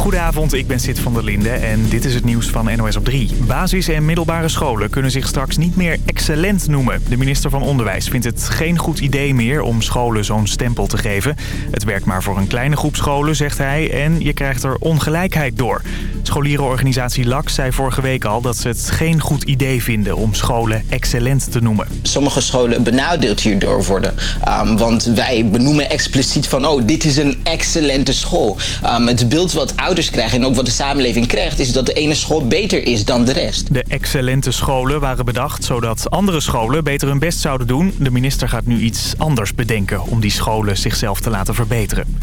Goedenavond, ik ben Sid van der Linde en dit is het nieuws van NOS op 3. Basis- en middelbare scholen kunnen zich straks niet meer excellent noemen. De minister van Onderwijs vindt het geen goed idee meer om scholen zo'n stempel te geven. Het werkt maar voor een kleine groep scholen, zegt hij, en je krijgt er ongelijkheid door. Scholierenorganisatie LAX zei vorige week al dat ze het geen goed idee vinden om scholen excellent te noemen. Sommige scholen benadeeld hierdoor worden. Um, want wij benoemen expliciet van, oh, dit is een excellente school. Um, het beeld wat ouders krijgen en ook wat de samenleving krijgt... is dat de ene school beter is dan de rest. De excellente scholen waren bedacht zodat andere scholen beter hun best zouden doen. De minister gaat nu iets anders bedenken om die scholen zichzelf te laten verbeteren.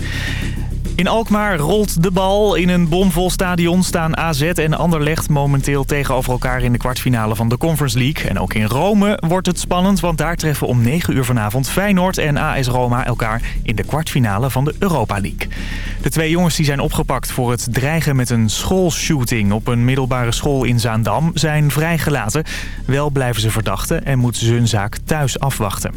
In Alkmaar rolt de bal. In een bomvol stadion staan AZ en Anderlecht momenteel tegenover elkaar in de kwartfinale van de Conference League. En ook in Rome wordt het spannend, want daar treffen om 9 uur vanavond Feyenoord en AS Roma elkaar in de kwartfinale van de Europa League. De twee jongens die zijn opgepakt voor het dreigen met een schoolshooting op een middelbare school in Zaandam zijn vrijgelaten. Wel blijven ze verdachten en moeten ze hun zaak thuis afwachten.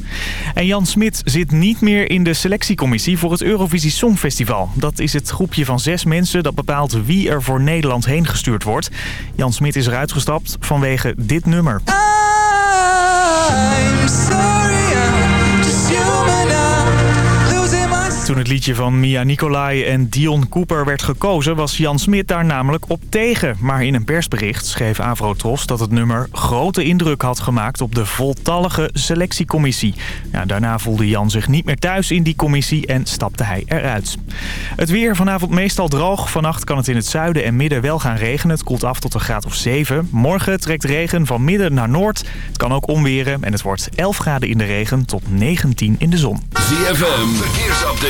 En Jan Smit zit niet meer in de selectiecommissie voor het Eurovisie Songfestival. Is het groepje van zes mensen dat bepaalt wie er voor Nederland heen gestuurd wordt. Jan Smit is eruit gestapt vanwege dit nummer. I'm sorry, toen het liedje van Mia Nicolai en Dion Cooper werd gekozen... was Jan Smit daar namelijk op tegen. Maar in een persbericht schreef Avrotros dat het nummer... grote indruk had gemaakt op de voltallige selectiecommissie. Daarna voelde Jan zich niet meer thuis in die commissie en stapte hij eruit. Het weer vanavond meestal droog. Vannacht kan het in het zuiden en midden wel gaan regenen. Het koelt af tot een graad of 7. Morgen trekt regen van midden naar noord. Het kan ook omweren en het wordt 11 graden in de regen tot 19 in de zon. ZFM, verkeersupdate.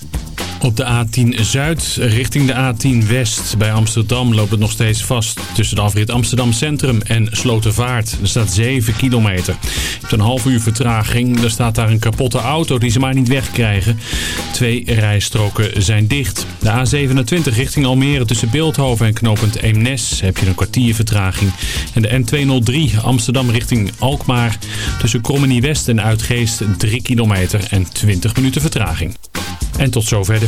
Op de A10 Zuid richting de A10 West bij Amsterdam loopt het nog steeds vast tussen de afrit Amsterdam Centrum en Slotervaart. Er staat 7 kilometer. Je hebt een half uur vertraging. Er staat daar een kapotte auto die ze maar niet wegkrijgen. Twee rijstroken zijn dicht. De A27 richting Almere tussen Beeldhoven en knooppunt Eemnes heb je een kwartier vertraging. En de N203 Amsterdam richting Alkmaar tussen Krommenie West en Uitgeest 3 kilometer en 20 minuten vertraging. En tot zover de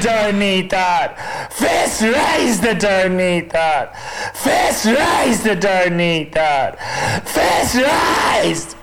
Don't need that. Fist raised, I don't need that. Fist raised, I don't need that. Fist raised.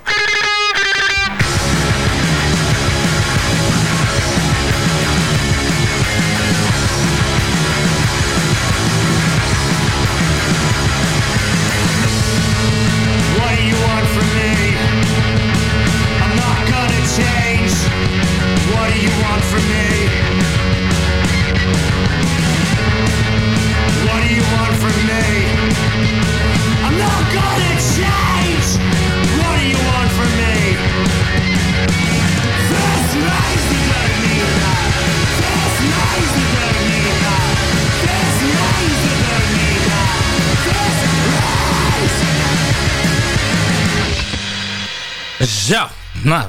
Zo, nou,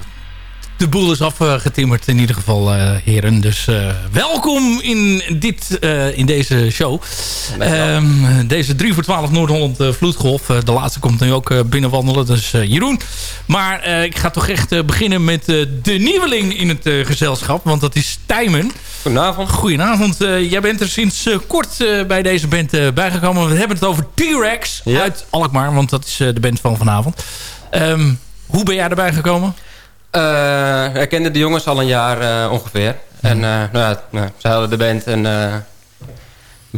de boel is afgetimmerd in ieder geval, eh, heren. Dus eh, welkom in, dit, eh, in deze show. Ehm, deze 3 voor 12 Noord-Holland Vloedgolf. De laatste komt nu ook binnenwandelen, dus Jeroen. Maar ik ga toch echt beginnen met de nieuweling in het gezelschap. Want dat is Tijmen. Goedenavond. Goedenavond. Jij bent er sinds kort bij deze band bijgekomen. We hebben het over T-Rex Ja. uit Alkmaar. Want dat is de band van vanavond. Ehm, hoe ben jij erbij gekomen? Eh, ik kende de jongens al een jaar eh, ongeveer. En eh, nou ja, nou, ze hadden de band en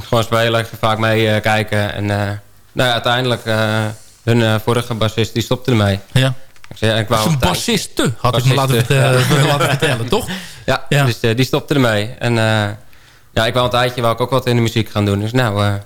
gewoon spelen, vaak mee kijken. En nou ja, uiteindelijk, hun vorige bassist, die stopte ermee. Ja. Ik zei, ik wou een bassiste, had ik me laten, vertellen, laten vertellen, toch? Ja, Ja. dus die stopte ermee. En ja, ik wou een tijdje wou ik ook wat in de muziek gaan doen. Dus nou,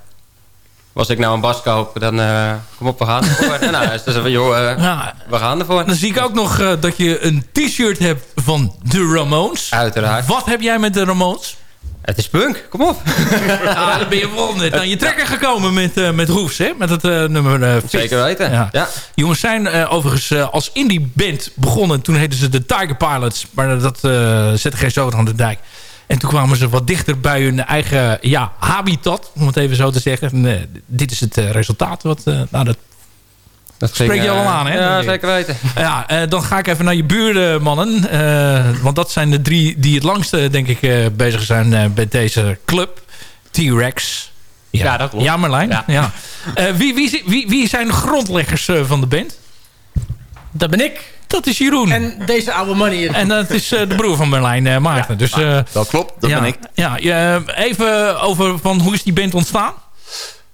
was ik nou een bas kopen, dan eh, kom op, we gaan ervoor. en nou, dus van, joh, eh, Ja, we gaan ervoor. dan zie ik ook nog eh, dat je een t-shirt hebt van de Ramones. Uiteraard. Wat heb jij met de Ramones? Het is punk, kom op. Ja, dan ben je wel net aan je trekker gekomen met, met Roefs, hè? Met het nummer. Zeker weten. Ja. Ja. Jongens zijn overigens als indie band begonnen. Toen heten ze de Tiger Pilots. Maar dat zette geen zoden aan de dijk. En toen kwamen ze wat dichter bij hun eigen ja, habitat. Om het even zo te zeggen. En, eh, dit is het eh, resultaat. Wat, eh, nou, dat, Dat Spreek je allemaal aan, hè? Ja, zeker weten. ja, eh, dan ga ik even naar je buren, mannen. Eh, want dat zijn de drie die het langste, denk ik, eh, bezig zijn eh, bij deze club. T-Rex. Ja, dat klopt. Ja, Marlijn. Ja. Ja. Eh, wie, wie, wie, wie zijn de grondleggers van de band? Dat ben ik. Dat is Jeroen. En, En deze oude man hier. dat is eh, de broer van Marlijn, eh, Maarten. dus, eh, Dat klopt, dat ja, ben ik. Ja, even over van hoe is die band ontstaan?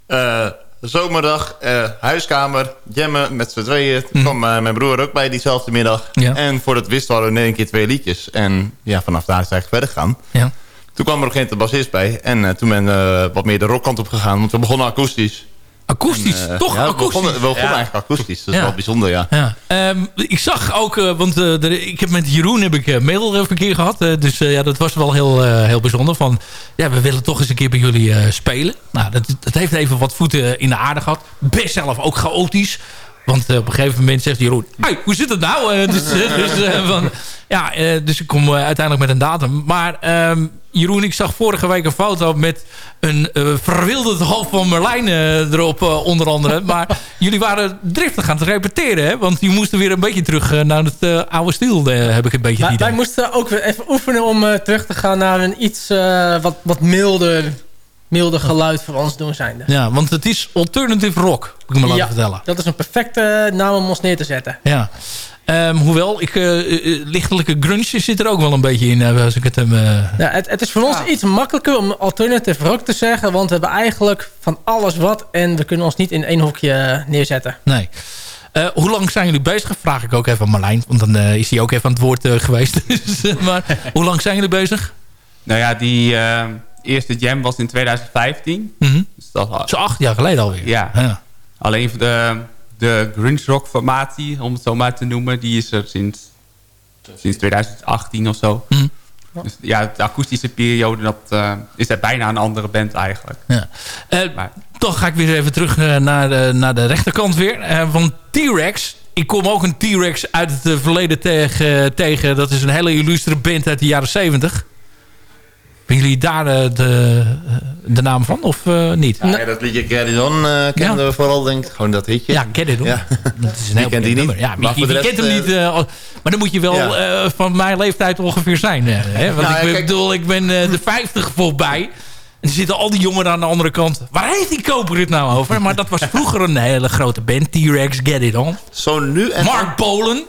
Eh, zomerdag, eh, huiskamer, jammen met z'n tweeën. Toen kwam mijn broer ook bij diezelfde middag. Ja. En voor het wist hadden we in één keer twee liedjes. En ja, vanaf daar is het eigenlijk verder gegaan. Ja. Toen kwam er op een gegeven moment bassist bij. En eh, toen ben ik wat meer de rockkant op gegaan. Want we begonnen akoestisch. Akoestisch, En, eh, toch ja, we akoestisch? begonnen, we begonnen eigenlijk akoestisch. Dat is wel bijzonder, ja. Ja. Ehm, ik zag ook, eh, want eh, er- ik heb met Jeroen heb ik mailverkeer gehad. eh, dus ja, dat was wel heel, heel bijzonder. Van, ja, we willen toch eens een keer bij jullie spelen. Nou, dat, dat heeft even wat voeten in de aarde gehad. Best zelf ook chaotisch. Want op een gegeven moment zegt Jeroen... Hey, hoe zit het nou? Dus, dus, van, ja, dus ik kom uiteindelijk met een datum. Maar ehm, Jeroen, ik zag vorige week een foto met een eh, verwilderd hoofd van Merlijn eh, erop, eh, onder andere. Maar jullie waren driftig aan het repeteren, hè? Want die moesten weer een beetje terug naar het oude stiel, eh, heb ik een beetje het Wij, moesten ook weer even oefenen om terug te gaan naar een iets wat, wat milder, milder geluid voor ons doen zijnde. Ja, want het is alternative rock, heb ik me laten Ja. vertellen. Dat is een perfecte naam om ons neer te zetten. Ja. Ehm, hoewel, ik, eh, eh, lichtelijke grunge zit er ook wel een beetje in, als ik het hem... Ja, het, het is voor ons iets makkelijker om alternative rock te zeggen. Want we hebben eigenlijk van alles wat. En we kunnen ons niet in één hokje neerzetten. Nee. Eh, hoe lang zijn jullie bezig? Vraag ik ook even aan Marlijn. Want dan is hij ook even aan het woord geweest. Dus, maar hoe lang zijn jullie bezig? Nou ja, die eh, eerste jam was in 2015. Mhm. Dus dat was, Zo acht jaar geleden alweer. Ja. ja. alleen voor de, de grunge rock formatie, om het zo maar te noemen, die is er sinds, sinds 2018 of zo. Mhm. Dus ja, de akoestische periode, dat eh, is er bijna een andere band eigenlijk. Ja. Eh, Maar toch ga ik weer even terug eh, naar, de, naar de rechterkant weer. Eh, van T-Rex. Ik kom ook een T-Rex uit het verleden tegen, tegen. Dat is een hele illustere band uit de jaren 70. Ben jullie daar eh, de, eh, de naam van of eh, niet? Ja, ja, dat liedje Carry On eh kenden we vooral, denk ik. Gewoon dat hitje. Ja, Get It. Ja. Dat is een heel kent die nummer. niet? Ja, Maar rest, kent hem niet? maar dan moet je wel van mijn leeftijd ongeveer zijn. hè? Want Nou, ik bedoel, ik ben de 50 voorbij. En er zitten al die jongeren aan de andere kant. Waar heeft die koper het nou over? Maar dat was vroeger een hele grote band. T-Rex, Get It On. Zo nu en Mark Bolen.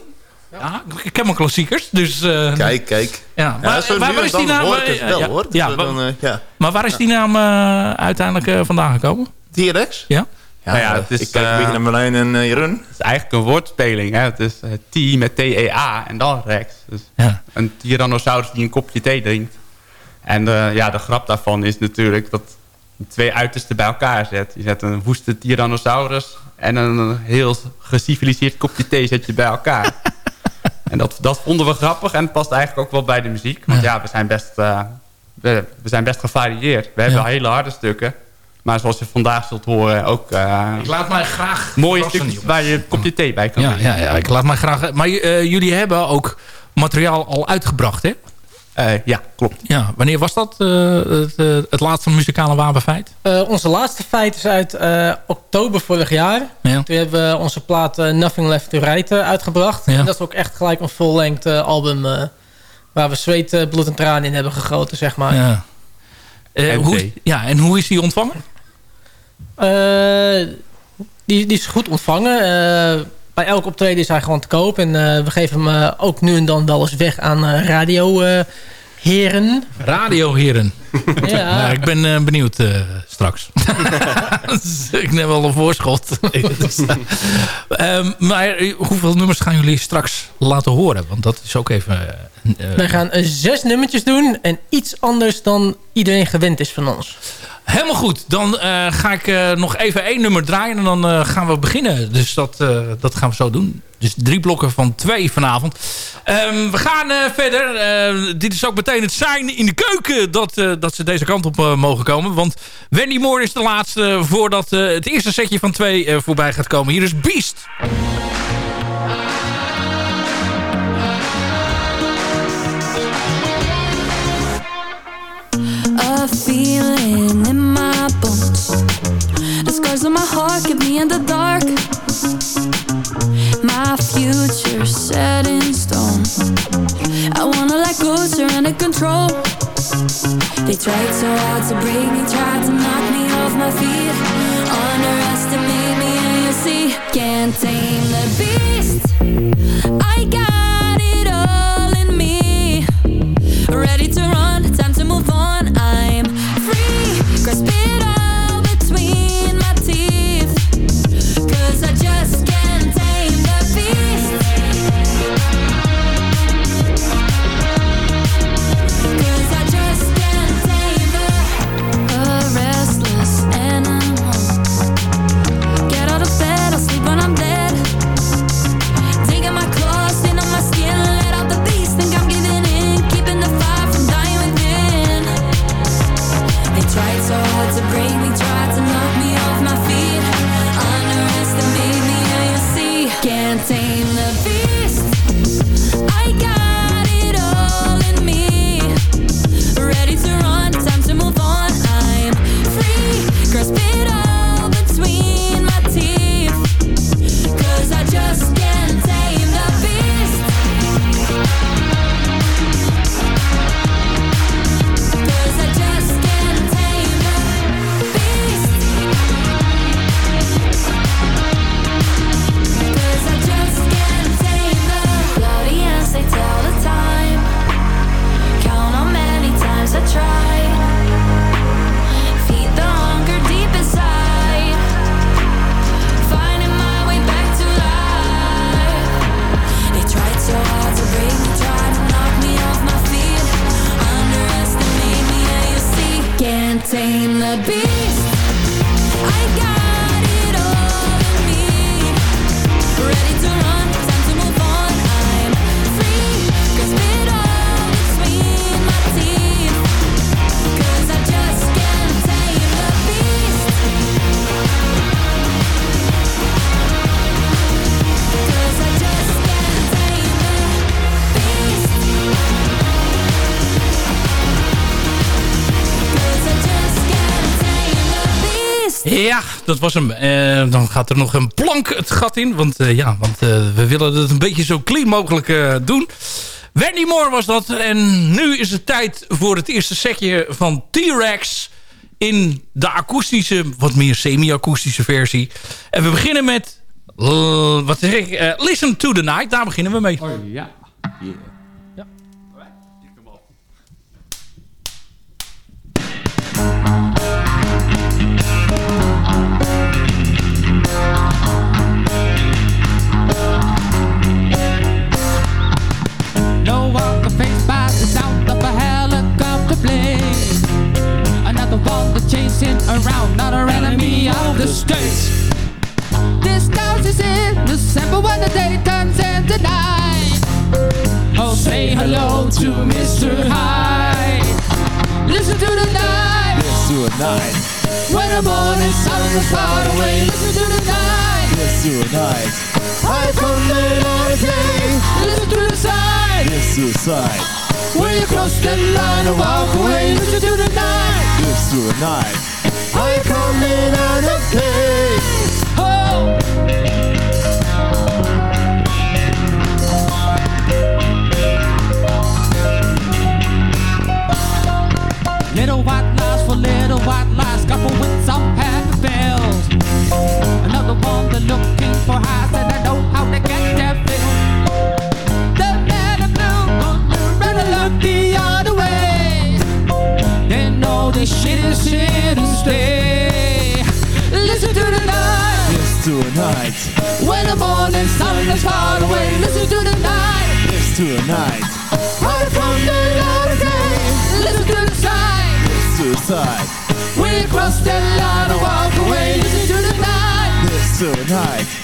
Ja, ik ken mijn klassiekers. Dus, eh, Kijk, kijk. Ja, Ja, maar, zo waar, is die naam? het eh, wel, ja, hoor. Dus dan, ja. maar waar is die naam eh, uiteindelijk eh, vandaan gekomen? T-Rex? Ja? Ja, Nou ja, het is, ik kijk een beetje naar Merlijn en Jeroen. Het is eigenlijk een woordspeling. Hè? Het is eh, T met T-E-A en dan Rex. Dus Ja. een tyrannosaurus die een kopje thee drinkt. En eh, ja, de grap daarvan is natuurlijk dat je twee uitersten bij elkaar zet. Je zet een woeste tyrannosaurus en een heel geciviliseerd kopje thee zet je bij elkaar. En dat, dat vonden we grappig en het past eigenlijk ook wel bij de muziek. Want ja, we, zijn best, eh, we, we zijn best gevarieerd. We hebben hele harde stukken. Maar zoals je vandaag zult horen, ook eh, Ik laat mij graag mooie stukjes jongens. waar je een kopje thee bij kan Ja, drinken. ja, ja, ik laat mij graag... Maar eh, jullie hebben ook materiaal al uitgebracht, hè? Eh, ja, klopt. Ja, wanneer was dat, eh, het, eh, het laatste muzikale wapenfeit? Eh, onze laatste feit is uit eh, oktober vorig jaar. Ja. Toen hebben we onze plaat Nothing Left to Write eh, uitgebracht. Ja. En dat is ook echt gelijk een full-length album... eh, waar we zweet, bloed en tranen in hebben gegoten, zeg maar. Ja. Eh, En hoe, ja, en hoe is die ontvangen? Eh, die, die is goed ontvangen. Eh, bij elk optreden is hij gewoon te koop. En eh, we geven hem eh, ook nu en dan wel eens weg aan eh, radioheren. Radioheren. Ja. Ja, ik ben benieuwd straks. ik neem wel een voorschot. Ehm, maar hoeveel nummers gaan jullie straks laten horen? Want dat is ook even... eh, Wij gaan zes nummertjes doen. En iets anders dan iedereen gewend is van ons. Helemaal goed. Dan eh, ga ik eh, nog even één nummer draaien en dan eh, gaan we beginnen. Dus dat, dat gaan we zo doen. Dus drie blokken van twee vanavond. Ehm, we gaan verder. Dit is ook meteen het zijn in de keuken dat, dat ze deze kant op mogen komen. Want Wendy Moore is de laatste voordat het eerste setje van twee voorbij gaat komen. Hier is Beast. A feeling The scars on my heart keep me in the dark. My future set in stone. I wanna let go, surrender control. They tried so hard to break me, tried to knock me off my feet. Underestimate me, and you see, can't tame the beast. Dat was hem. Eh, dan gaat er nog een plank het gat in. Want, eh, ja, want eh, we willen het een beetje zo clean mogelijk eh, doen. Wendy Moore was dat. En nu is het tijd voor het eerste setje van T-Rex... in de akoestische, wat meer semi-akoestische versie. En we beginnen met... wat zeg ik? Eh, Listen to the Night. Daar beginnen we mee. Oh ja. One around, not our enemy of the state. This house is in December when the day turns into night. Oh, say hello to Mr. Hyde. Listen to the night. Listen to the night. When the morning sun is far away, listen to the night. Listen to the night. I come in on a day. Listen to the side. Listen to the side. When you cross the line and walk away, listen to the night. Listen to the night. I come in day. Oh. Little white lies little white lies, with some. Another one looking for highs, and I know how Go as far away. Listen to the night. Listen to the night. Right from the light day. Listen to the side. Listen to the side. We cross that line and walk away, listen to the night. Listen to the night.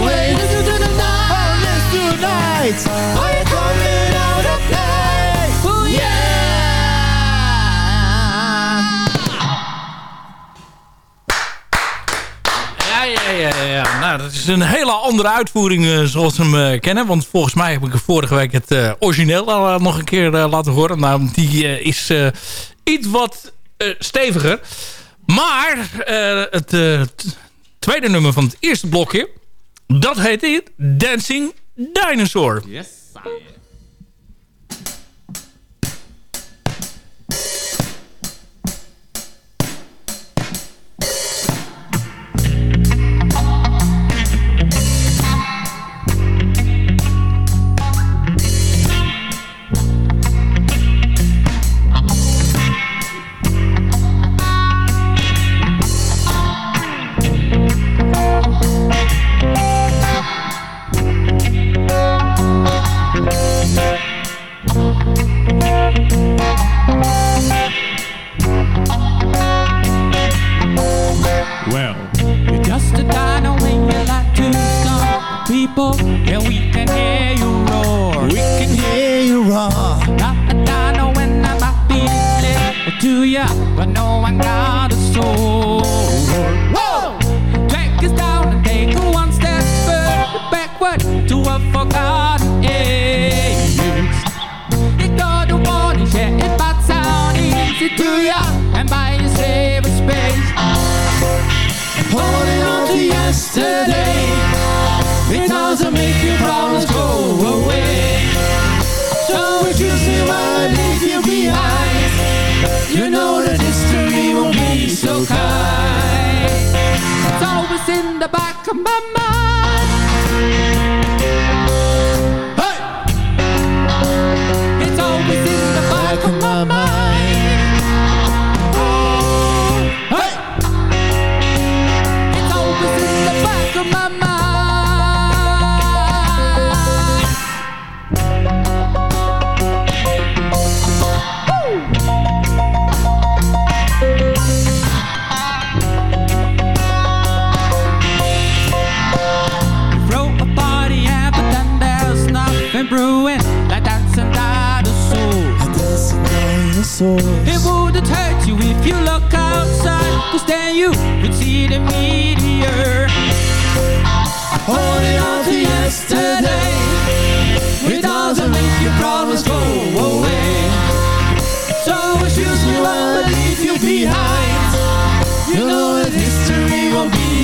night Are you coming out of play? Yeah! Ja, ja, ja, ja. Nou, dat is een hele andere uitvoering eh, zoals we hem eh, kennen. Want volgens mij heb ik vorige week het eh, origineel al nog een keer laten horen. Nou, die is iets wat steviger. Maar het tweede nummer van het eerste blokje... Dat heet dit Dancing Dinosaur. Yes, I am.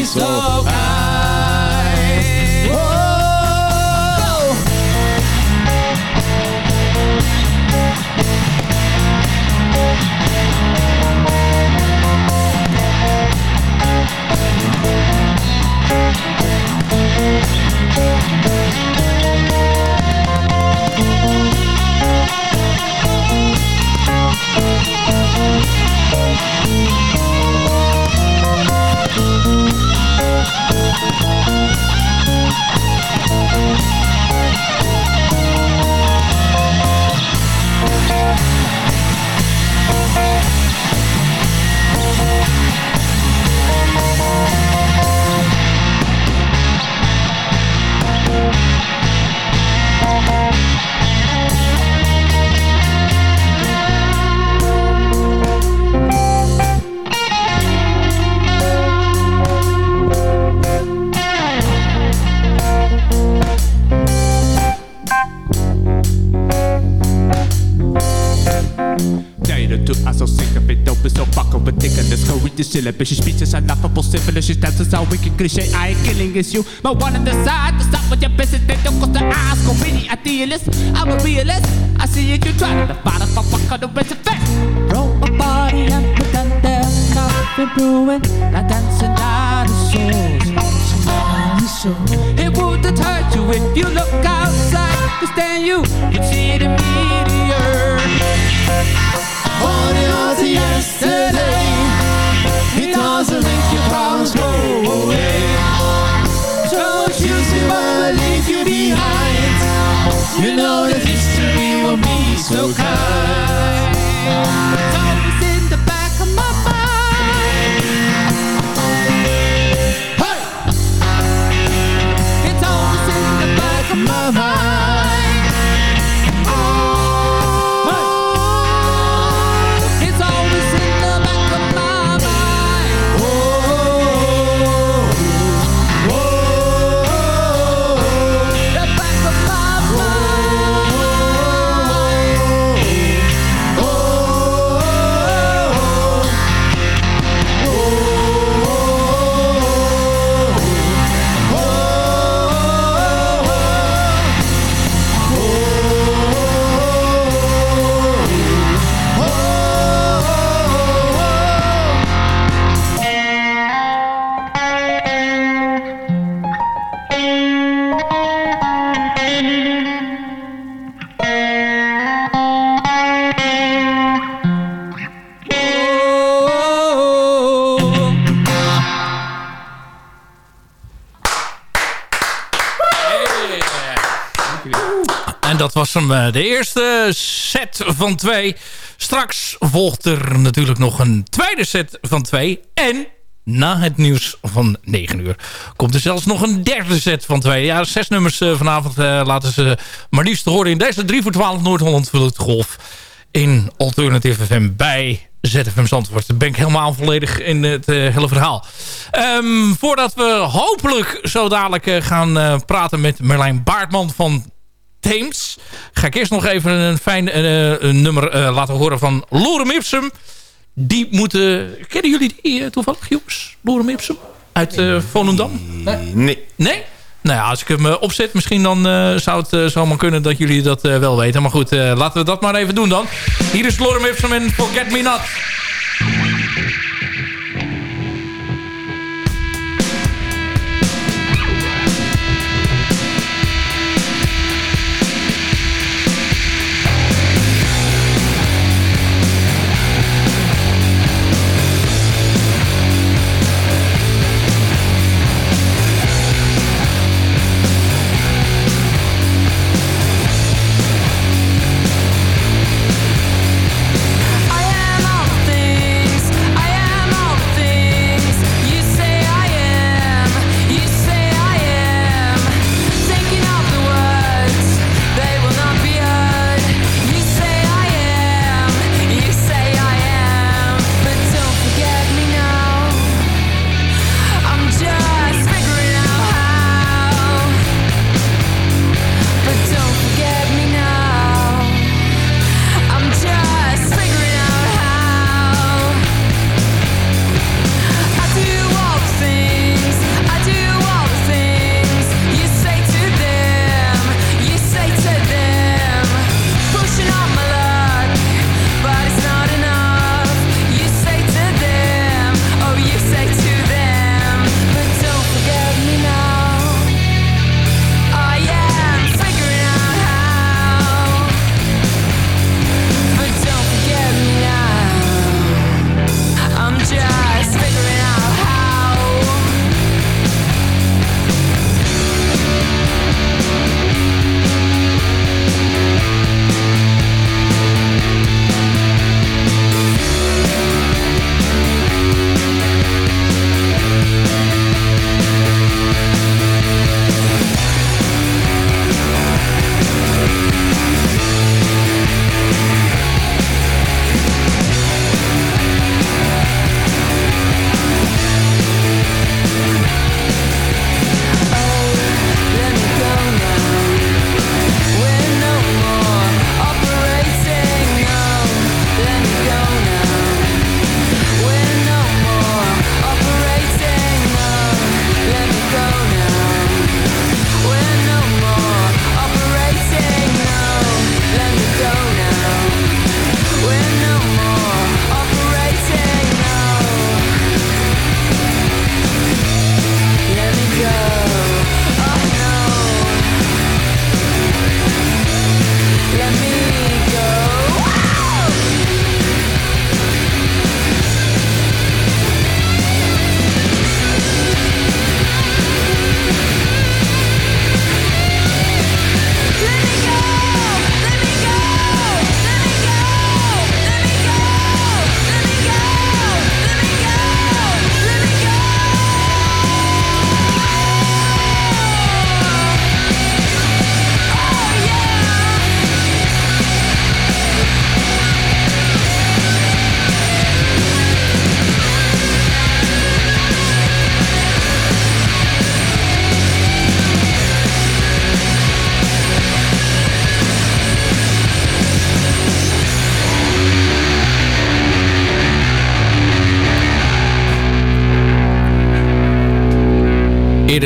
zo. so to syllabus. speeches are not unlawful syphilis. Your stances all weak and cliche. I ain't killing it's you. But one on the side to stop with your business. They don't cross the eyes. Go be the idealist. I'm a realist. I see it, you try to find a I walk on the reservation. Roll a body and put them there. Coffee brewing. I dancing dinosaurs. It would deter you if you look outside to stand you. You'd see the meteor. Born yesterday. It doesn't make your problems go away. So choose to leave you behind You know that history will be so kind de eerste set van twee. Straks volgt er natuurlijk nog een tweede set van twee. En na het nieuws van 9 uur komt er zelfs nog een derde set van twee. Ja, zes nummers eh, vanavond eh, laten ze maar liefst horen in deze 3 voor 12 Noord-Holland Golf in Alternative FM bij ZFM Zandvoort. Dan ben ik helemaal volledig in het eh, hele verhaal. Ehm, voordat we hopelijk zo dadelijk gaan praten met Merlijn Baartman van Theems... ga ik eerst nog even een fijn eh, een nummer eh, laten horen van Lorem Ipsum. Die moeten... Kennen jullie die eh, toevallig, jongens? Lorem Ipsum? Uit Volendam? Nee. Nee? Nou ja, als ik hem opzet, misschien dan zou het zomaar kunnen dat jullie dat wel weten. Maar goed, laten we dat maar even doen dan. Hier is Lorem Ipsum en Forget Me Not.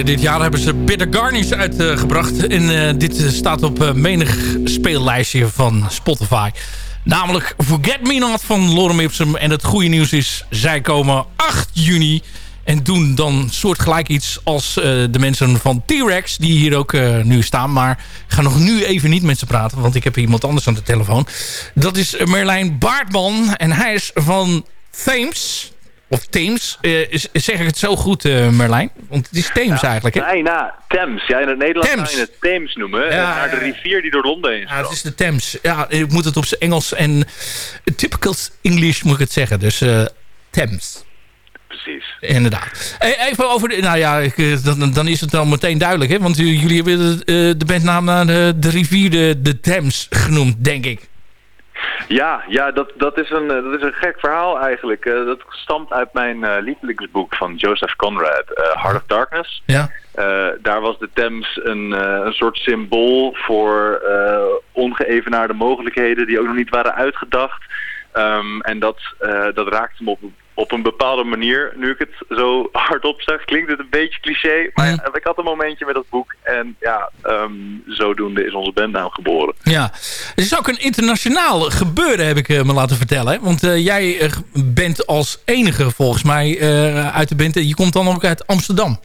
Dit jaar hebben ze Bitter Garnish uitgebracht. en eh, dit eh, staat op eh, menig speellijstje van Spotify. Namelijk Forget Me Not van Lorem Ipsum. En het goede nieuws is, zij komen 8 juni... En doen dan soortgelijk iets als de mensen van T-Rex... die hier ook nu staan. Maar ik ga nog nu even niet met ze praten... want ik heb iemand anders aan de telefoon. Dat is Merlijn Baartman. En hij is van Thames. Of Thames. Eh, is- zeg ik het zo goed, eh, Merlijn? Want het is Thames eigenlijk, hè? Nee, nou, Thames. Ja, in het Nederlands Thames. zou je het Thames noemen. Ja, naar de rivier die door Londen heen Ja, het is de Thames. Ja, ik moet het op zijn Engels en typical English moet ik het zeggen. Dus eh Thames. Precies. Inderdaad. Even over de... Nou ja, ik, dan, dan is het dan meteen duidelijk, hè? Want jullie hebben de, de bandnaam naar de, de rivier de, de Thames genoemd, denk ik. Ja, ja dat, dat, is een, eh, dat is een gek verhaal eigenlijk. Eh, dat stamt uit mijn eh, lievelingsboek van Joseph Conrad, Heart of Darkness. Ja. Daar was de Thames een, een soort symbool voor ongeëvenaarde mogelijkheden die ook nog niet waren uitgedacht. Ehm, en dat, dat raakte me op, op een bepaalde manier. Nu ik het zo hardop zeg, klinkt het een beetje cliché. Maar ja, ik had een momentje met dat boek. En ja, ehm, zodoende is onze bandnaam geboren. Ja. Het is ook een internationaal gebeuren, heb ik eh, me laten vertellen. Want eh, jij eh, bent als enige volgens mij uit de band. en Je komt dan ook uit Amsterdam.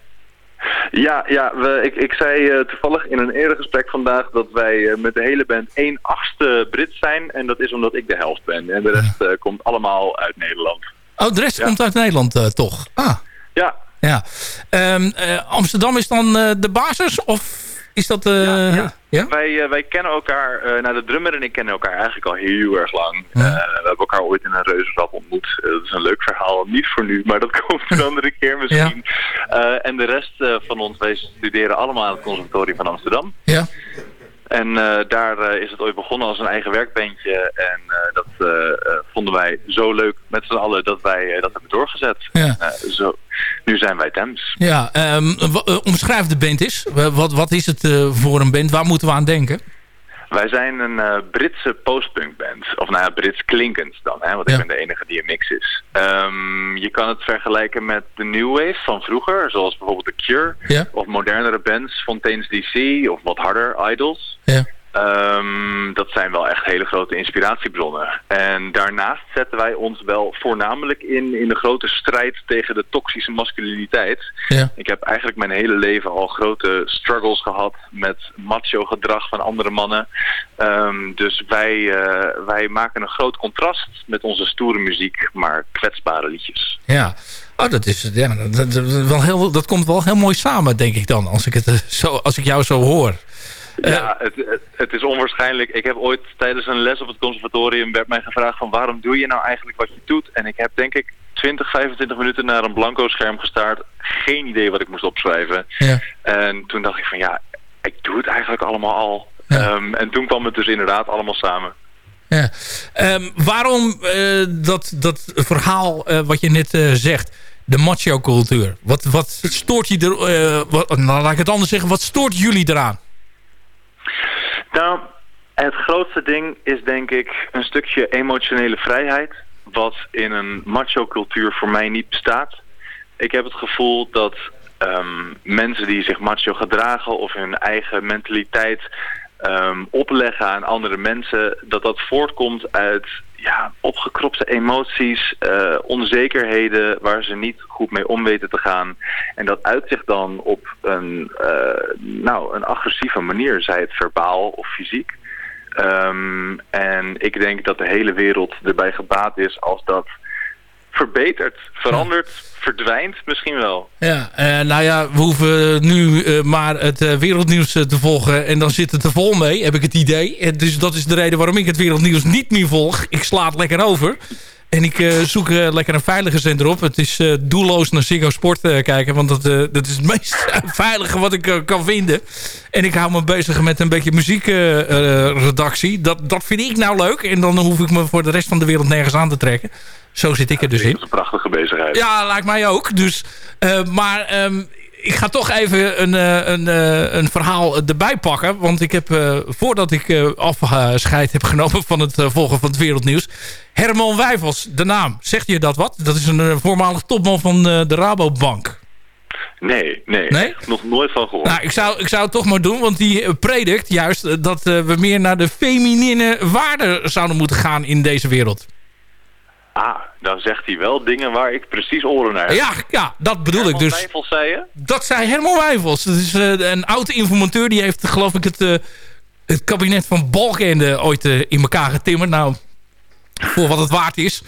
Ja, ja we, ik, ik zei toevallig in een eerder gesprek vandaag dat wij met de hele band één achtste Brit zijn. En dat is omdat ik de helft ben. En de rest komt allemaal uit Nederland. Oh, de rest komt uit Nederland eh, toch? Ah. Ja. Ja. Ehm, eh, Amsterdam is dan eh, de basis? Of is dat... eh, ja, Wij, wij kennen elkaar, nou de drummer en ik kennen elkaar eigenlijk al heel erg lang. Eh, we hebben elkaar ooit in een reuzenrad ontmoet. Dat is een leuk verhaal, niet voor nu, maar dat komt een andere keer misschien. En de rest van ons, wij studeren allemaal aan het conservatorium van Amsterdam. Ja. En eh, daar eh, is het ooit begonnen als een eigen werkbandje. En eh, dat vonden wij zo leuk met z'n allen dat wij dat hebben doorgezet. Ja. Zo, nu zijn wij Thames. Ja, ehm, eh, omschrijf de band is. Wa- Wat, wat is het voor een band? Waar moeten we aan denken? Wij zijn een eh, Britse postpunkband. Of nou ja, Brits klinkend dan, hè, want ik ben de enige die een mix is. Ehm, je kan het vergelijken met de New Wave van vroeger, zoals bijvoorbeeld The Cure. Ja. Of modernere bands, Fontaine's DC of wat harder, Idols. Ja. Ehm, dat zijn wel echt hele grote inspiratiebronnen. En daarnaast zetten wij ons wel voornamelijk in, in de grote strijd tegen de toxische masculiniteit. Ja. Ik heb eigenlijk mijn hele leven al grote struggles gehad met macho gedrag van andere mannen. Ehm, dus wij, eh, wij maken een groot contrast met onze stoere muziek, maar kwetsbare liedjes. Ja. Oh, dat, is, ja dat, dat, dat wel heel, dat komt wel heel mooi samen, denk ik dan. Als ik, het, eh, zo, als ik jou zo hoor. Ja, het, het, is onwaarschijnlijk. Ik heb ooit tijdens een les op het conservatorium werd mij gevraagd van waarom doe je nou eigenlijk wat je doet? En ik heb denk ik 20, 25 minuten naar een blanco scherm gestaard. Geen idee wat ik moest opschrijven. Ja. En toen dacht ik van ja, ik doe het eigenlijk allemaal al. Ehm, en toen kwam het dus inderdaad allemaal samen. Ja. Ehm, waarom eh, dat, dat verhaal eh, wat je net eh, zegt, de macho-cultuur? Wat, wat stoort je er... wat, nou, laat ik het anders zeggen. Wat stoort jullie eraan? Nou, het grootste ding is denk ik een stukje emotionele vrijheid. Wat in een macho cultuur voor mij niet bestaat. Ik heb het gevoel dat ehm, mensen die zich macho gedragen of hun eigen mentaliteit ehm, opleggen aan andere mensen, dat dat voortkomt uit ja, opgekropte emoties, eh, onzekerheden waar ze niet goed mee om weten te gaan. En dat uit zich dan op een, eh, nou, een agressieve manier, zij het verbaal of fysiek. Ehm, en ik denk dat de hele wereld erbij gebaat is als dat verbetert, verandert, verdwijnt misschien wel. Ja, eh, nou ja, we hoeven nu eh, maar het eh, wereldnieuws te volgen. En dan zit het er vol mee, heb ik het idee. En dus dat is de reden waarom ik het wereldnieuws niet meer volg. Ik sla het lekker over. En ik eh, zoek eh, lekker een veilige zender op. Het is eh, doelloos naar Ziggo Sport kijken. Want dat, dat is het meest veilige wat ik kan vinden. En ik hou me bezig met een beetje muziekredactie. dat, dat vind ik nou leuk. En dan hoef ik me voor de rest van de wereld nergens aan te trekken. Zo zit ik er dus in. Dat is een prachtige bezigheid. Ja, lijkt mij ook. Dus, maar ehm, ik ga toch even een, eh, een, eh, een verhaal erbij pakken. Want ik heb, eh, voordat ik eh, afscheid heb genomen van het volgen van het wereldnieuws... Herman Wijfels, de naam. Zegt je dat wat? Dat is een voormalig topman van de Rabobank. Nee, nee, Nee? nog nooit van gehoord. Nou, ik zou, ik zou het toch maar doen, want die predikt juist dat we meer naar de feminine waarden zouden moeten gaan in deze wereld. Ah, dan zegt hij wel dingen waar ik precies oren naar heb. Ja, ja dat bedoel ik dus. Wijfels, zei je? Dat zei Herman Wijfels. Dat is eh, een oude informateur. Die heeft geloof ik het, eh, het kabinet van Balkenende ooit eh, in elkaar getimmerd. Nou, voor wat het waard is.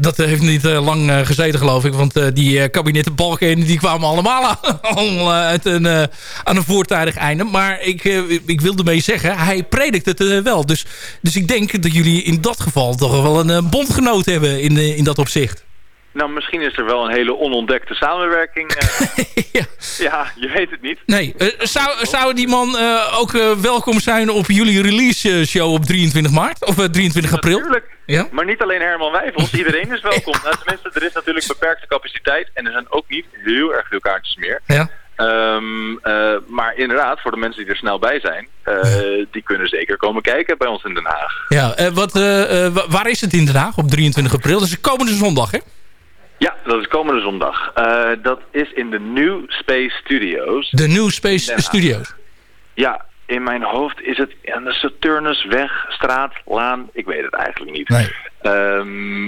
Dat eh, heeft niet eh, lang eh, gezeten geloof ik. Want die kabinetten Balkenende die kwamen allemaal aan, een, aan een voortijdig einde. Maar ik, ik wilde mee zeggen, hij predikt het wel. Dus, dus ik denk dat jullie in dat geval toch wel een bondgenoot hebben in, in dat opzicht. Nou, misschien is er wel een hele onontdekte samenwerking. eh. ja. je weet het niet. Nee, eh, zou, zou die man eh, ook welkom zijn op jullie release show op 23 maart? Of eh, 23 april? Natuurlijk. Ja? Maar niet alleen Herman Wijfels, iedereen is welkom. Nou, tenminste, er is natuurlijk beperkte capaciteit en er zijn ook niet heel erg veel kaartjes meer. Ja. Ehm, eh, maar inderdaad, voor de mensen die er snel bij zijn, die kunnen zeker komen kijken bij ons in Den Haag. Ja, wat, wa- waar is het in Den Haag op 23 april? Dat is komende zondag, hè? Ja, dat is komende zondag. Eh, dat is in de New Space Studios. De New Space. Studios. Ja, in mijn hoofd is het aan de Saturnusweg, straat, laan. Ik weet het eigenlijk niet. Nee. Ehm,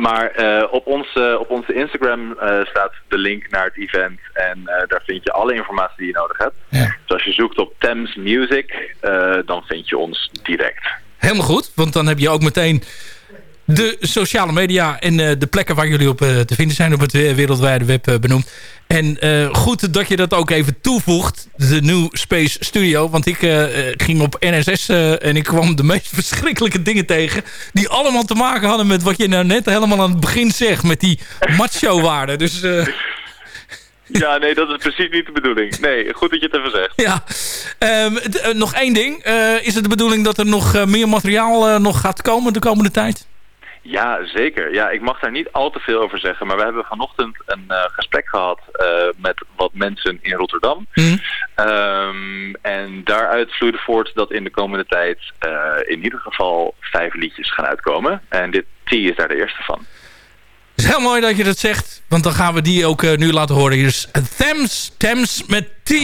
maar eh, op, onze, op onze Instagram eh, staat de link naar het event. En daar vind je alle informatie die je nodig hebt. Dus als je zoekt op Thames Music, dan vind je ons direct. Helemaal goed, want dan heb je ook meteen de sociale media en eh, de plekken waar jullie op eh, te vinden zijn op het wereldwijde web eh, benoemd. En goed dat je dat ook even toevoegt, de New Space Studio. Want ik ging op NSS en ik kwam de meest verschrikkelijke dingen tegen. Die allemaal te maken hadden met wat je nou net helemaal aan het begin zegt. Met die macho-waarden. Dus eh, Ja, nee, dat is precies niet de bedoeling. Nee, goed dat je het even zegt. ja. Ehm, eh, nog één ding. Is het de bedoeling dat er nog meer materiaal nog gaat komen de komende tijd? Ja, zeker. Ja, ik mag daar niet al te veel over zeggen. Maar we hebben vanochtend een eh, gesprek gehad eh, met wat mensen in Rotterdam. Ehm, en daaruit vloeide voort dat in de komende tijd eh, in ieder geval vijf liedjes gaan uitkomen. En dit T is daar de eerste van. Het is heel mooi dat je dat zegt. Want dan gaan we die ook nu laten horen. Hier is Thames, Thames met T.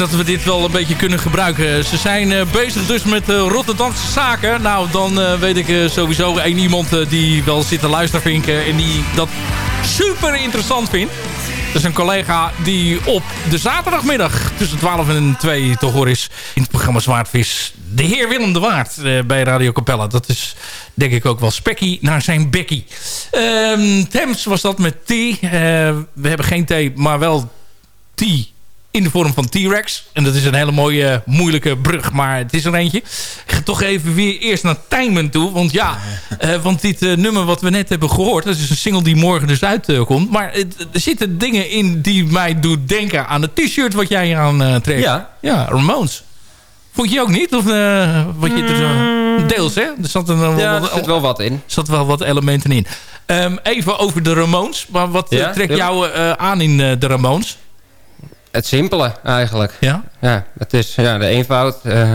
dat we dit wel een beetje kunnen gebruiken. Ze zijn eh, bezig dus met eh, Rotterdamse zaken. Nou, dan eh, weet ik sowieso één iemand die wel zit te luisteren vinken... en die dat super interessant vind. Dat is een collega die op de zaterdagmiddag tussen 12 en 2 te horen is in het programma Zwaardvis. De heer Willem de Waard bij Radio Capella. Dat is denk ik ook wel spekkie naar zijn bekkie. Ehm Thames was dat met T. Eh, we hebben geen T, maar wel T in de vorm van T-Rex. En dat is een hele mooie, moeilijke brug, maar het is er eentje. Ik ga toch even weer eerst naar Tijmen toe. Want ja, eh, want dit eh, nummer wat we net hebben gehoord... dat is een single die morgen dus uitkomt. maar het- er zitten dingen in die mij doen denken aan het t-shirt... wat jij hier aan eh, trekt. Ja. Ja, Ramones. Vond je ook niet? Of wat je er zo- Deels, hè? Er zat Mm. Ja, wat- er zit wel wat in. zat wel wat elementen in. Ehm, even over de Ramones. Maar wat Ja, trekt jou aan in de Ramones? Het simpele eigenlijk. Ja? Ja, het is ja, de eenvoud. eh,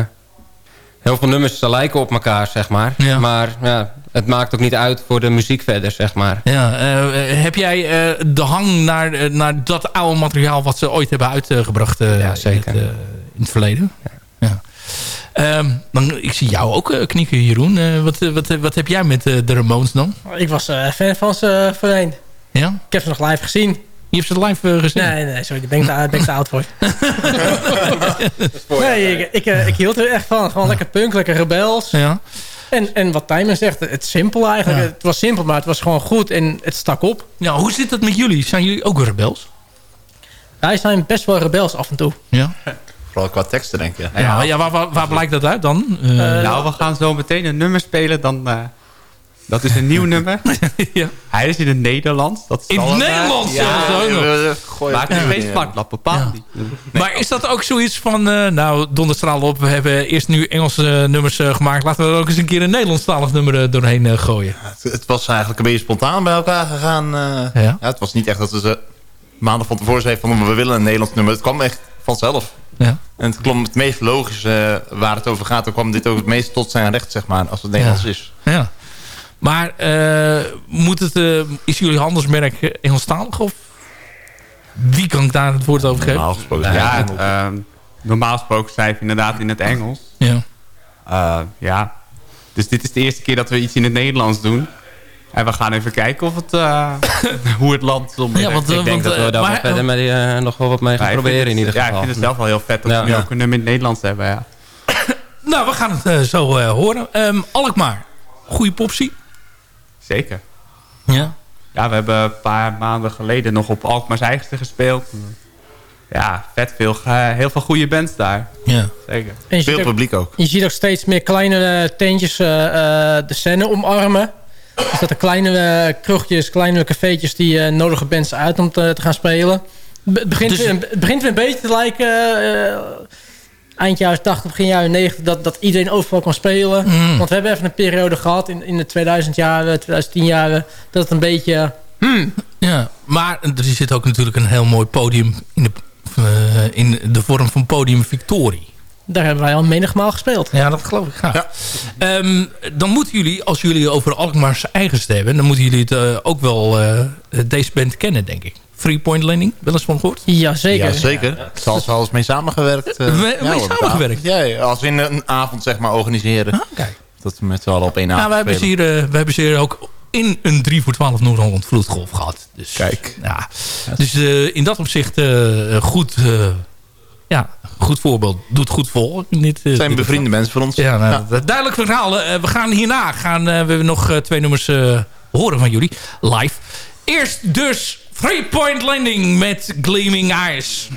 heel veel nummers lijken op elkaar, zeg maar. Ja. Maar ja, het maakt ook niet uit voor de muziek verder, zeg maar. Ja, eh, heb jij eh, de hang naar, naar dat oude materiaal wat ze ooit hebben uitgebracht eh, Ja, zeker. In, het, eh, in het verleden? Ja. Ehm, dan, ik zie jou ook knikken, Jeroen. Eh, wat, wat, wat heb jij met de Ramones dan? Ik was eh, fan van ze uh, voorheen. Ja? Ik heb ze nog live gezien. Je hebt ze live eh, gezien? Nee, nee, sorry. Daar ben ik ben ik te oud voor. nee, ik, ik, eh, ik hield er echt van. Gewoon lekker punk, lekker rebels. Ja. En, en wat Tijmen zegt, het simpel eigenlijk. Ja. Het was simpel, maar het was gewoon goed en het stak op. Ja, hoe zit het met jullie? Zijn jullie ook rebels? Wij zijn best wel rebels af en toe. Ja. Vooral qua teksten, denk ik. Ja, ja waar, waar, waar blijkt dat uit dan? Eh, nou, we gaan zo meteen een nummer spelen. Dan, eh, dat is een nieuw nummer. ja. Hij is in het Nederlands. Dat In het Nederlands Ja, zelfs ook nog. Gooi maar het is geen bepaald niet. Maar is dat ook zoiets van... eh, nou, donderstraal op. We hebben eerst nu Engelse eh, nummers eh, gemaakt. Laten we er ook eens een keer een Nederlandstalig nummer doorheen gooien. Het, het was eigenlijk een beetje spontaan bij elkaar gegaan. eh. Ja. het was niet echt dat we ze maanden van tevoren zeiden van we willen een Nederlands nummer. Het kwam echt vanzelf. Ja. En het klom het meest logisch eh, waar het over gaat. Dan kwam dit ook het meest tot zijn recht, zeg maar, als het Nederlands Ja. is. Ja. Maar eh, moet het, eh, is jullie handelsmerk eh, Engelstalig? Of wie kan ik daar het woord over geven? Normaal gesproken. Ja, het, ehm, normaal gesproken schrijf je inderdaad in het Engels. Ja. Eh, ja. Dus dit is de eerste keer dat we iets in het Nederlands doen. En we gaan even kijken of het, eh, hoe het land zonder Ja, want, Ik denk dat we daar verder eh, nog wel wat mee gaan proberen in ieder Ja, geval. ik vind het zelf wel heel vet dat Ja. we nu Ja. ook een nummer in het Nederlands hebben. Ja. Nou, we gaan het zo eh, horen. Ehm, Alkmaar. Goeie popsie. Zeker. Ja. Ja, we hebben een paar maanden geleden nog op Alkmaar's eigenste gespeeld. Ja, vet veel, heel veel goede bands daar. Ja. Zeker. Veel ook- publiek ook. Je ziet ook steeds meer kleine tentjes eh, eh, de scène omarmen. Dus dat er kleine eh, kroegjes, kleine cafeetjes die eh, nodigen bands uit om te, te gaan spelen. Be- Het begint, Dus- weer, het begint weer een beetje te lijken... eind jaren 80, begin jaren 90... dat, dat iedereen overal kan spelen. Mm. Want we hebben even een periode gehad in, in de 2000 jaren, 2010 jaren... dat het een beetje... Hmm, Ja, maar er zit ook natuurlijk een heel mooi podium in de, eh, in de vorm van Podium Victorie. Daar hebben wij al menigmaal gespeeld. Ja, dat geloof ik graag. Ehm, dan moeten jullie, als jullie over Alkmaar's eigenste hebben... dan moeten jullie het eh, ook wel eh, deze band kennen, denk ik. Three Point Landing, wel eens van gehoord? Ja, zeker. Ja, zeker. Het zal ze al eens mee samengewerkt. eh, Mee- mee hoor, samengewerkt? Ja, ja, als we in een avond zeg maar organiseren. Ah, kijk. Dat we met z'n allen op één Nou, avond we hebben, hier, eh, we hebben ze hier ook in een 3 voor 12 Noord-Holland vloedgolf gehad. Dus, Kijk. Ja. Dus eh, in dat opzicht eh, goed, eh, ja, goed voorbeeld. Doet goed vol. Dit, eh, Het zijn bevriende mensen voor ons. Ja, nou, Ja. dat- duidelijk verhaal. Eh, we gaan hierna gaan, eh, we nog eh, twee nummers eh, horen van jullie. Live. Eerst dus Three Point Landing met Gleaming Eyes.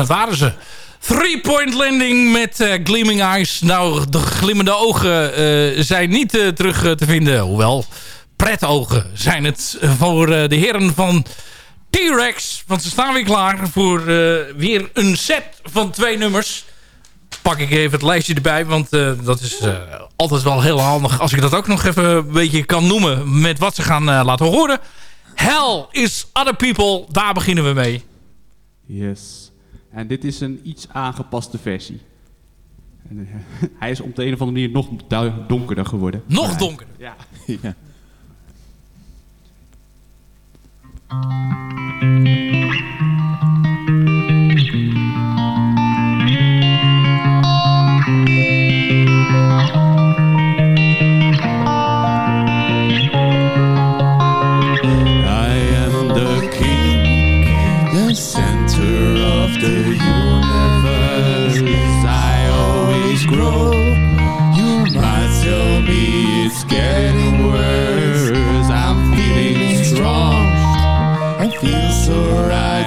Dat waren ze. Three Point Landing met eh, Gleaming Eyes. Nou, de glimmende ogen eh, zijn niet eh, terug te vinden. Hoewel, pretogen zijn het voor de heren van T-Rex. Want ze staan weer klaar voor weer een set van twee nummers. Pak ik even het lijstje erbij, want dat is altijd wel heel handig... als ik dat ook nog even een beetje kan noemen met wat ze gaan laten horen. Hell is Other People, daar beginnen we mee. Yes. En dit is een iets aangepaste versie. En, eh, hij is op de een of andere manier nog donkerder geworden. Nog donkerder? Ja. ja.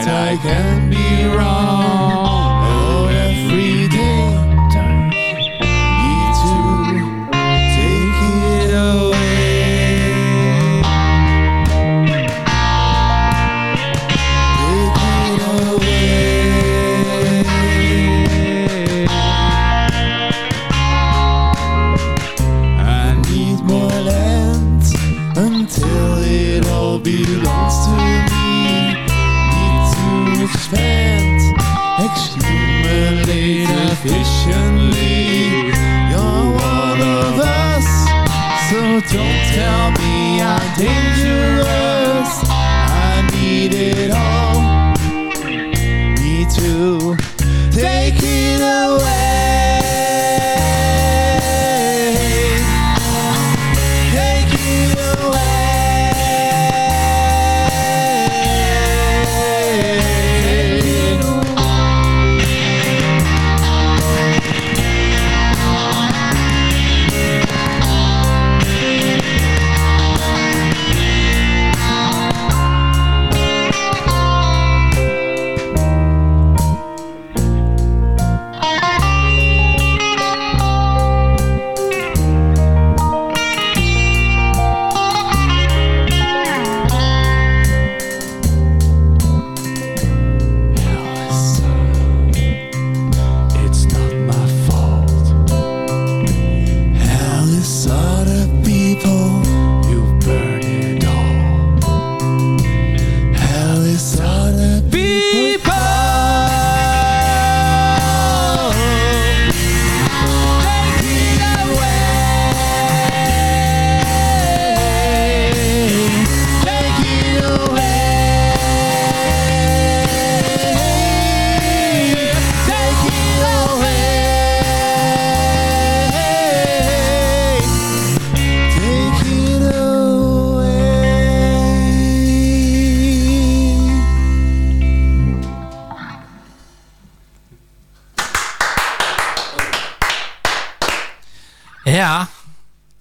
so right. I can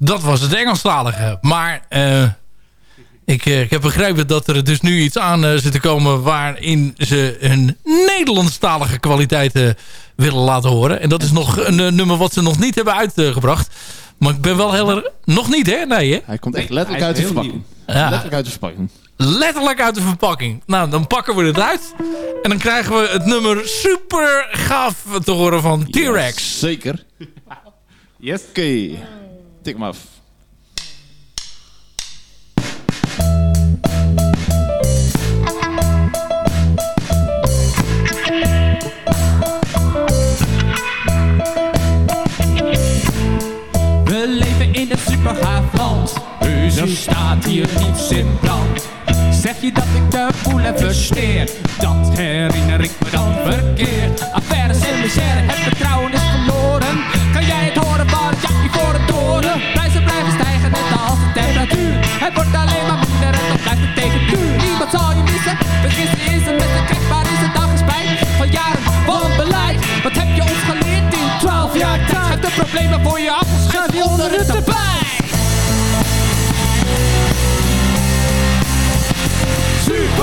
dat was het Engelstalige. Maar eh, ik, eh, ik heb begrepen dat er dus nu iets aan eh, zit te komen... waarin ze een Nederlandstalige kwaliteit eh, willen laten horen. En dat is nog een nummer wat ze nog niet hebben uitgebracht. Maar ik ben wel heel erg... Nog niet, hè? Nee, hè? Hij komt echt letterlijk uit de verpakking. Ja. Letterlijk uit de verpakking. Letterlijk uit de verpakking. Nou, dan pakken we het uit. En dan krijgen we het nummer super gaaf te horen van T-Rex. Zeker. Yes. Oké. Tik hem. We leven in een supergaaf land. Dus er staat hier niets in brand. Zeg je dat ik de boel heb versteerd? Dat herinner ik me dan verkeerd. Affaires en misère, het vertrouwen is verloren. Het alleen maar minder en dan blijft het tegen duur. Niemand zal je missen, vergissen is het met de kijk, waar is de dag spijt van jaren van beleid. Wat heb je ons geleerd in 12 jaar tijd? Schrijf de problemen voor je af, schrijf je onder het tapijt. Super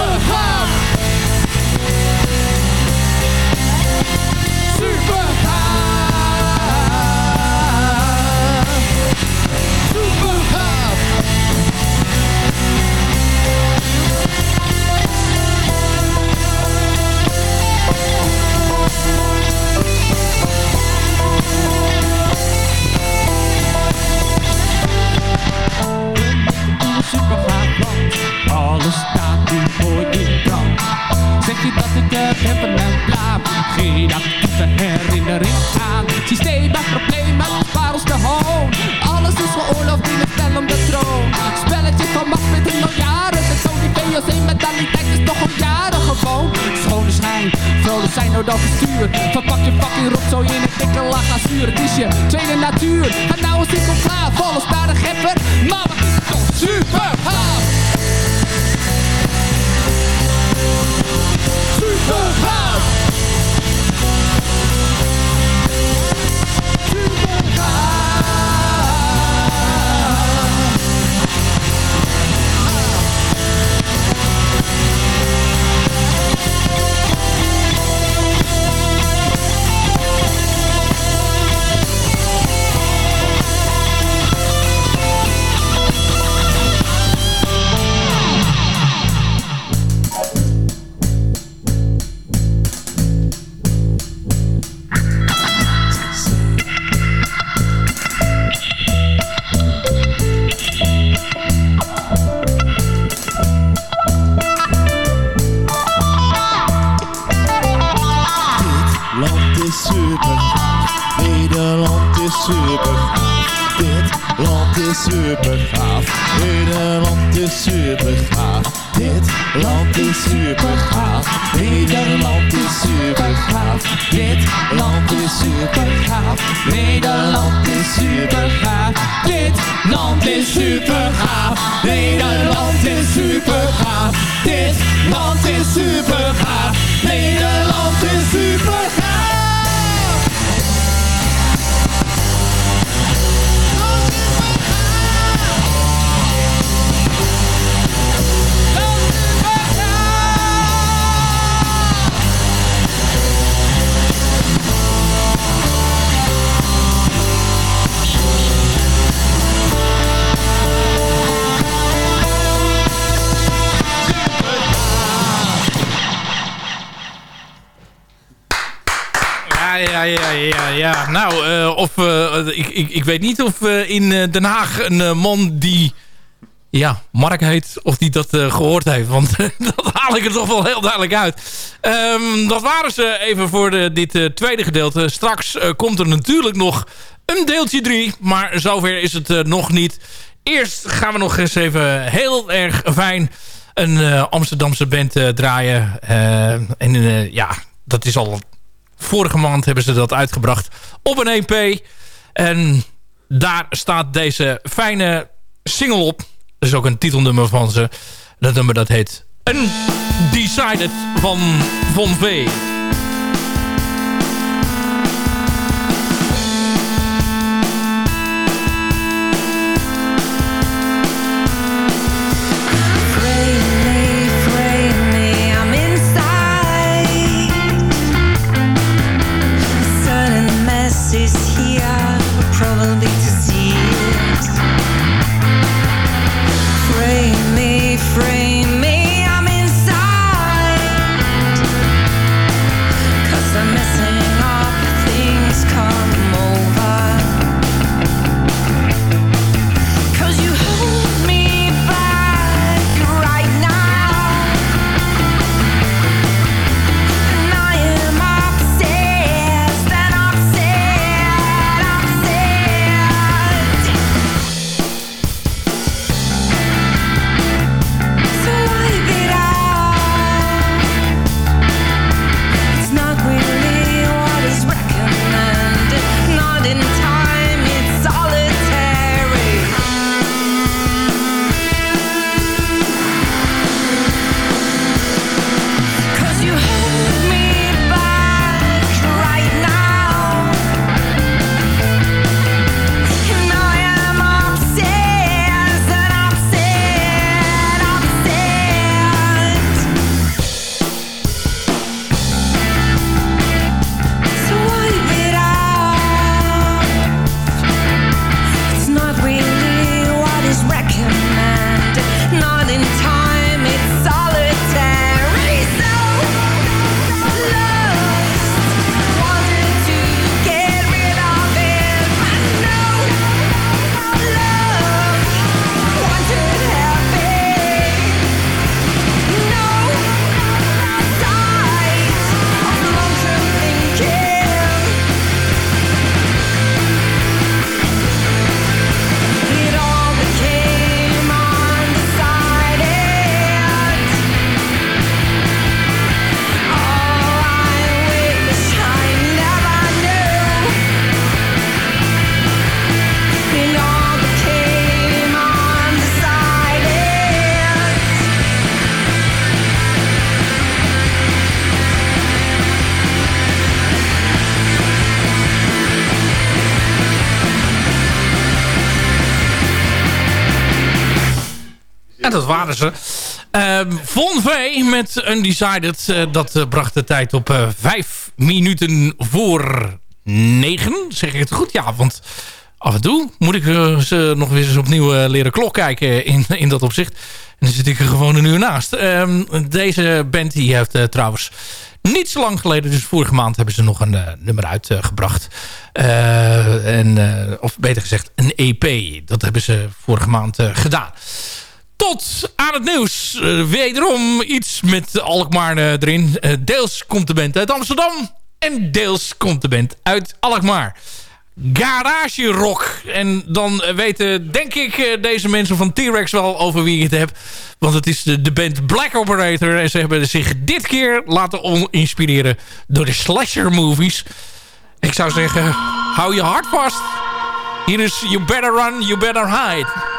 Dit land is super gaaf. Nederland is super gaaf. Dit land is super gaaf. Nederland is super gaaf. Dit land is super gaaf. Nederland is super gaaf. Ja, ja, ja, ja. Nou, eh, of, eh, ik, ik, ik weet niet of eh, in Den Haag een man die... Ja, Mark heet, of die dat eh, gehoord heeft. Want dat haal ik er toch wel heel duidelijk uit. Ehm, dat waren ze even voor dit tweede gedeelte. Straks komt er natuurlijk nog een deeltje 3. Maar zover is het nog niet. Eerst gaan we nog eens even heel erg fijn een Amsterdamse band draaien. Eh, en ja, dat is al Vorige maand hebben ze dat uitgebracht op een EP. En daar staat deze fijne single op. Dat is ook een titelnummer van ze. Dat nummer dat heet Undecided van Von V. Dat waren ze. Ehm Von V met Undecided. eh, dat eh, bracht de tijd op eh, vijf minuten voor negen. Zeg ik het goed? Ja, want af en toe moet ik ze nog eens opnieuw leren klok kijken in, in dat opzicht. En dan zit ik er gewoon een uur naast. Ehm, deze band die heeft trouwens niet zo lang geleden, dus vorige maand, hebben ze nog een nummer uitgebracht. en, of beter gezegd, een EP. Dat hebben ze vorige maand gedaan. Tot aan het nieuws. Eh, wederom iets met Alkmaar eh, erin. Eh, deels komt de band uit Amsterdam. En deels komt de band uit Alkmaar. Garage rock. En dan weten, denk ik, deze mensen van T-Rex wel over wie ik het heb. Want het is de, de band Black Operator. En ze hebben zich dit keer laten inspireren door de slasher movies. Ik zou zeggen, hou je hart vast. Hier is You Better Run, You Better Hide.